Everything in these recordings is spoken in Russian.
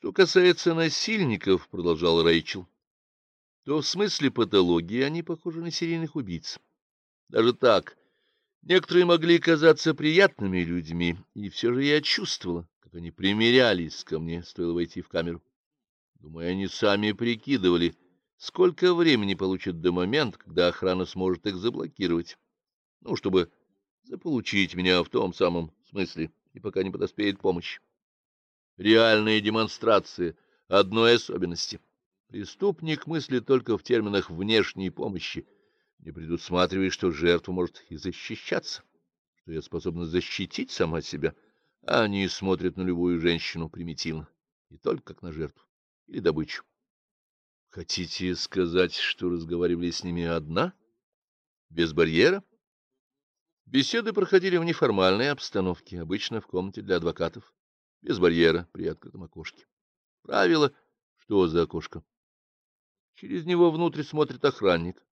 Что касается насильников, — продолжал Рэйчел, — то в смысле патологии они похожи на серийных убийц. Даже так, некоторые могли казаться приятными людьми, и все же я чувствовала, как они примирялись ко мне, стоило войти в камеру. Думаю, они сами прикидывали, сколько времени получат до момента, когда охрана сможет их заблокировать. Ну, чтобы заполучить меня в том самом смысле, и пока не подоспеет помощь реальная демонстрация одной особенности. Преступник мыслит только в терминах внешней помощи, не предусматривая, что жертва может и защищаться, что я способна защитить сама себя, а они смотрят на любую женщину примитивно, не только как на жертву или добычу. Хотите сказать, что разговаривали с ними одна? Без барьера? Беседы проходили в неформальной обстановке, обычно в комнате для адвокатов без барьера при открытом окошке. Правило, что за окошко? Через него внутрь смотрит охранник.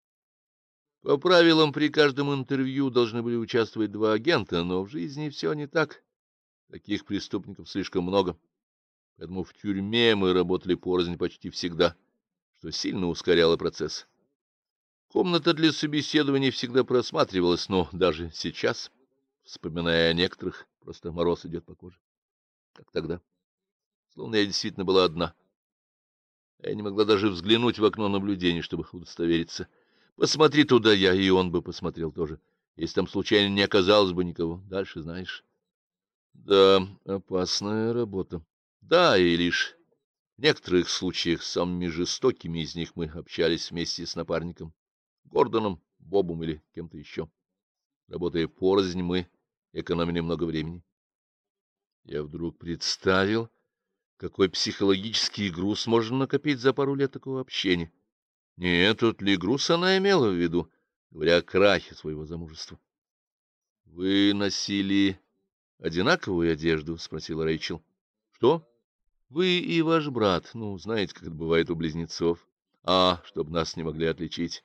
По правилам, при каждом интервью должны были участвовать два агента, но в жизни все не так. Таких преступников слишком много. Поэтому в тюрьме мы работали порознь почти всегда, что сильно ускоряло процесс. Комната для собеседований всегда просматривалась, но даже сейчас, вспоминая о некоторых, просто мороз идет по коже как тогда. Словно я действительно была одна. Я не могла даже взглянуть в окно наблюдения, чтобы удостовериться. Посмотри туда я, и он бы посмотрел тоже, если там случайно не оказалось бы никого. Дальше знаешь. Да, опасная работа. Да, и лишь в некоторых случаях самыми жестокими из них мы общались вместе с напарником, Гордоном, Бобом или кем-то еще. Работая порознь, мы экономили много времени. Я вдруг представил, какой психологический груз можно накопить за пару лет такого общения. Нет, тот ли груз она имела в виду, говоря о крахе своего замужества. — Вы носили одинаковую одежду? — спросила Рэйчел. — Что? — Вы и ваш брат. Ну, знаете, как это бывает у близнецов. А, чтобы нас не могли отличить.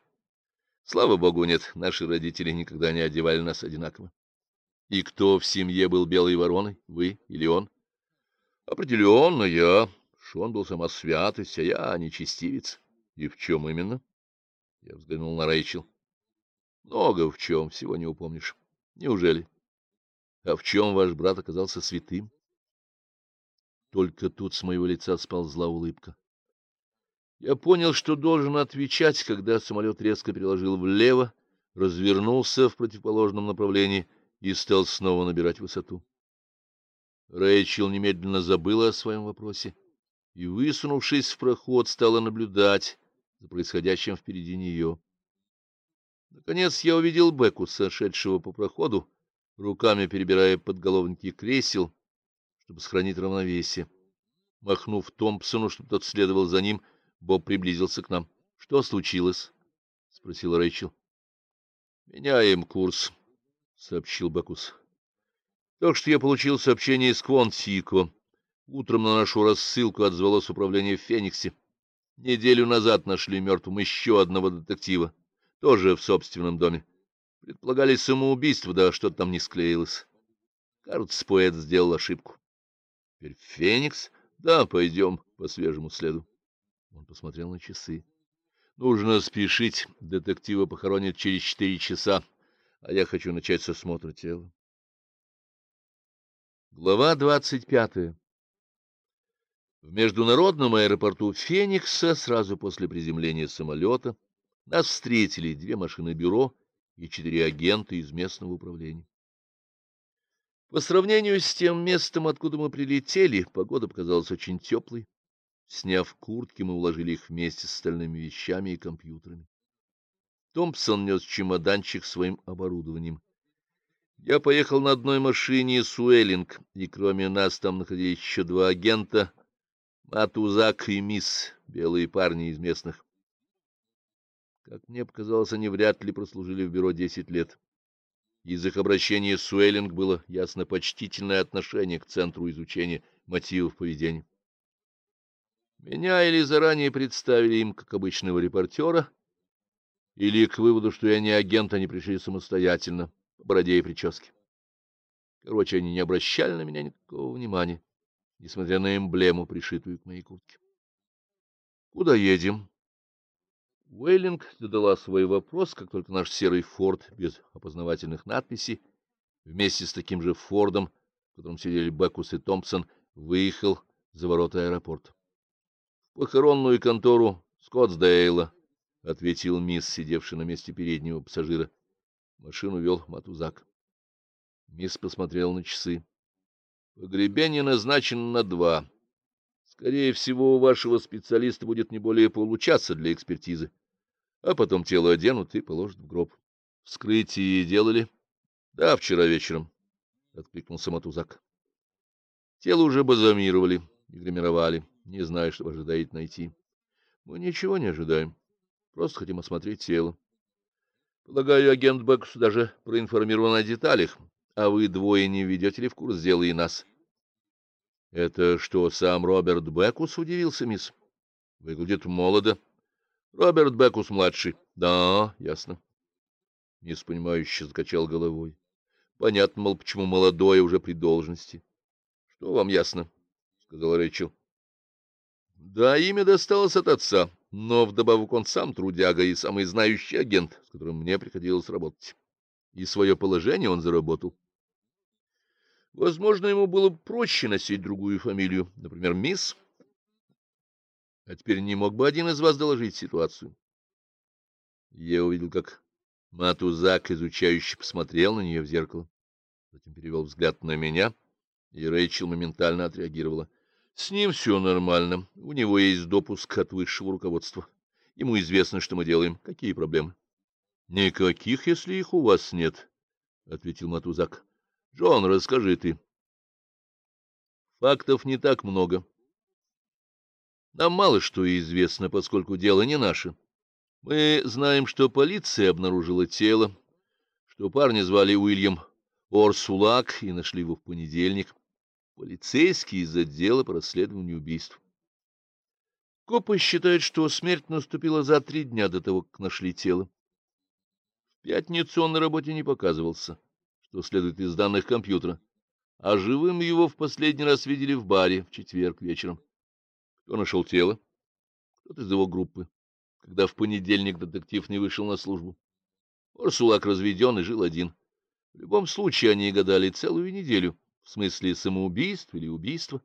Слава богу, нет, наши родители никогда не одевали нас одинаково. И кто в семье был белой вороной, вы или он? Определенно я. Шон был сама святость, а я нечестивец. И в чем именно? Я взглянул на Рэйчел. Много в чем, всего не упомнишь. Неужели? А в чем ваш брат оказался святым? Только тут с моего лица сползла улыбка. Я понял, что должен отвечать, когда самолет резко переложил влево, развернулся в противоположном направлении — и стал снова набирать высоту. Рэйчел немедленно забыла о своем вопросе и, высунувшись в проход, стала наблюдать за происходящим впереди нее. Наконец я увидел Беку, сошедшего по проходу, руками перебирая подголовники кресел, чтобы сохранить равновесие. Махнув Томпсону, чтобы тот следовал за ним, Боб приблизился к нам. — Что случилось? — спросил Рэйчел. — Меняем курс, — сообщил Бакус. — Так что я получил сообщение из Квонтико. Утром на нашу рассылку отзвалось управление в Фениксе. Неделю назад нашли мертвым еще одного детектива, тоже в собственном доме. Предполагали самоубийство, да что-то там не склеилось. Кажется, поэт сделал ошибку. — Теперь Феникс? Да, пойдем по свежему следу. Он посмотрел на часы. — Нужно спешить. Детектива похоронят через четыре часа а я хочу начать с осмотра тела. Глава двадцать пятая. В международном аэропорту Феникса сразу после приземления самолета нас встретили две машины бюро и четыре агента из местного управления. По сравнению с тем местом, откуда мы прилетели, погода показалась очень теплой. Сняв куртки, мы уложили их вместе с остальными вещами и компьютерами. Томпсон нес чемоданчик своим оборудованием. Я поехал на одной машине с Уэллинг, и кроме нас там находились еще два агента, Матузак и Мисс, белые парни из местных. Как мне показалось, они вряд ли прослужили в бюро десять лет. Из их обращения с Уэллинг было ясно почтительное отношение к Центру изучения мотивов поведения. Меня или заранее представили им как обычного репортера, или к выводу, что я не агент, они пришли самостоятельно, по бороде и прическе. Короче, они не обращали на меня никакого внимания. несмотря на эмблему, пришитую к моей куртке. — Куда едем? Уэйлинг задала свой вопрос, как только наш серый форд без опознавательных надписей вместе с таким же фордом, в котором сидели Бекус и Томпсон, выехал за ворота аэропорта. — В похоронную контору Скоттсдейла, — ответил мисс, сидевший на месте переднего пассажира. Машину вел Матузак. Мисс посмотрел на часы. — Погребение назначено на два. Скорее всего, у вашего специалиста будет не более получаса для экспертизы а потом тело оденут и положат в гроб. — Вскрытие делали? — Да, вчера вечером, — откликнулся Матузак. Тело уже базамировали и гримировали, не зная, что ожидает найти. Мы ничего не ожидаем, просто хотим осмотреть тело. Полагаю, агент Бекус даже проинформирован о деталях, а вы двое не ведете ли в курс дела и нас? — Это что, сам Роберт Бекус удивился, мисс? Выглядит молодо. Роберт Бекус-младший. Да, ясно. Мисс, понимающе закачал головой. Понятно, мол, почему молодой уже при должности. Что вам ясно? — сказал Рэйчел. Да, имя досталось от отца, но вдобавок он сам трудяга и самый знающий агент, с которым мне приходилось работать. И свое положение он заработал. Возможно, ему было проще носить другую фамилию, например, мисс. А теперь не мог бы один из вас доложить ситуацию? Я увидел, как Матузак, изучающий, посмотрел на нее в зеркало, затем перевел взгляд на меня, и Рэйчел моментально отреагировала. С ним все нормально, у него есть допуск от высшего руководства. Ему известно, что мы делаем. Какие проблемы? — Никаких, если их у вас нет, — ответил Матузак. — Джон, расскажи ты. Фактов не так много. Нам мало что известно, поскольку дело не наше. Мы знаем, что полиция обнаружила тело, что парня звали Уильям Орсулак и нашли его в понедельник. Полицейские из отдела по расследованию убийств. Копы считают, что смерть наступила за три дня до того, как нашли тело. В пятницу он на работе не показывался, что следует из данных компьютера, а живым его в последний раз видели в баре в четверг вечером. Кто нашел тело? Кто-то из его группы, когда в понедельник детектив не вышел на службу. Орсулак разведен и жил один. В любом случае они гадали целую неделю, в смысле самоубийства или убийства,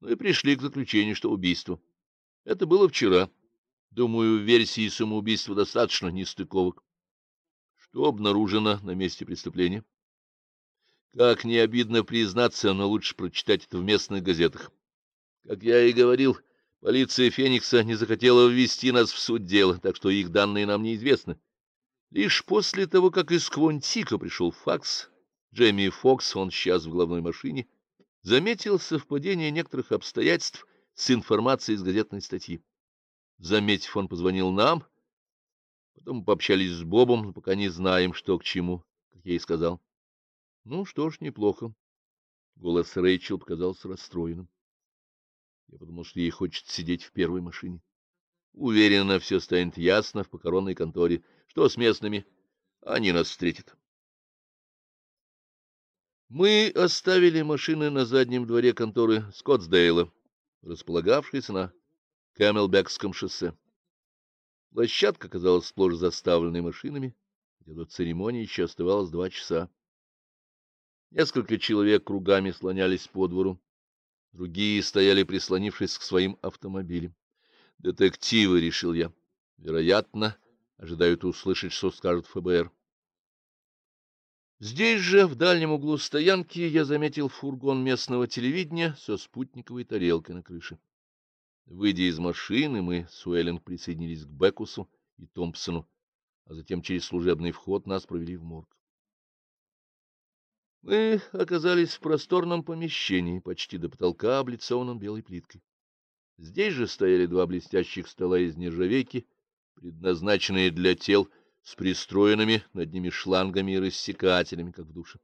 но и пришли к заключению, что убийство. Это было вчера. Думаю, в версии самоубийства достаточно нестыковок. Что обнаружено на месте преступления? Как не обидно признаться, но лучше прочитать это в местных газетах. Как я и говорил, полиция Феникса не захотела ввести нас в суть дела, так что их данные нам неизвестны. Лишь после того, как из Квонтика пришел факс, Джемми Фокс, он сейчас в главной машине, заметил совпадение некоторых обстоятельств с информацией из газетной статьи. Заметив, он позвонил нам, потом мы пообщались с Бобом, но пока не знаем, что к чему, как я и сказал. Ну что ж, неплохо. Голос Рэйчел показался расстроенным. Я подумал, что ей хочется сидеть в первой машине. Уверенно, все станет ясно в покоронной конторе. Что с местными? Они нас встретят. Мы оставили машины на заднем дворе конторы Скоттсдейла, располагавшейся на Кэмелбекском шоссе. Площадка казалась сплошь заставленной машинами, хотя до церемонии еще оставалось два часа. Несколько человек кругами слонялись по двору. Другие стояли, прислонившись к своим автомобилям. Детективы, — решил я. Вероятно, ожидают услышать, что скажут ФБР. Здесь же, в дальнем углу стоянки, я заметил фургон местного телевидения со спутниковой тарелкой на крыше. Выйдя из машины, мы с Уэллинг присоединились к Бекусу и Томпсону, а затем через служебный вход нас провели в морг. Мы оказались в просторном помещении, почти до потолка, облицованном белой плиткой. Здесь же стояли два блестящих стола из нержавейки, предназначенные для тел, с пристроенными над ними шлангами и рассекателями, как в душе.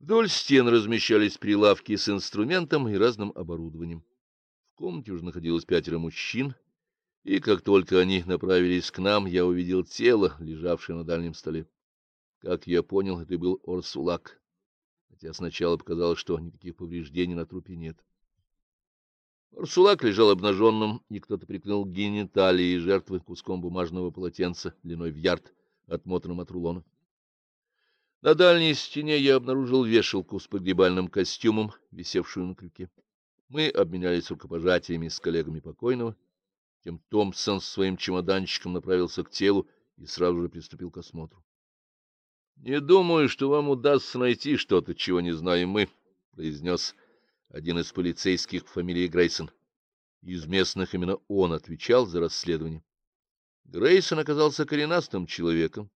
Вдоль стен размещались прилавки с инструментом и разным оборудованием. В комнате уже находилось пятеро мужчин, и как только они направились к нам, я увидел тело, лежавшее на дальнем столе. Как я понял, это был Орсулак. хотя сначала показалось, что никаких повреждений на трупе нет. Урсулак лежал обнаженным, и кто-то прикрыл гениталии жертвы куском бумажного полотенца длиной в ярд, отмотанным от рулона. На дальней стене я обнаружил вешалку с погребальным костюмом, висевшую на крюке. Мы обменялись рукопожатиями с коллегами покойного. Тем Томпсон с своим чемоданчиком направился к телу и сразу же приступил к осмотру. — Не думаю, что вам удастся найти что-то, чего не знаем мы, — произнес один из полицейских фамилии Грейсон. Из местных именно он отвечал за расследование. Грейсон оказался коренастым человеком,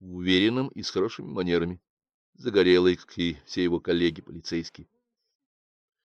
уверенным и с хорошими манерами, загорелый, как и все его коллеги полицейские.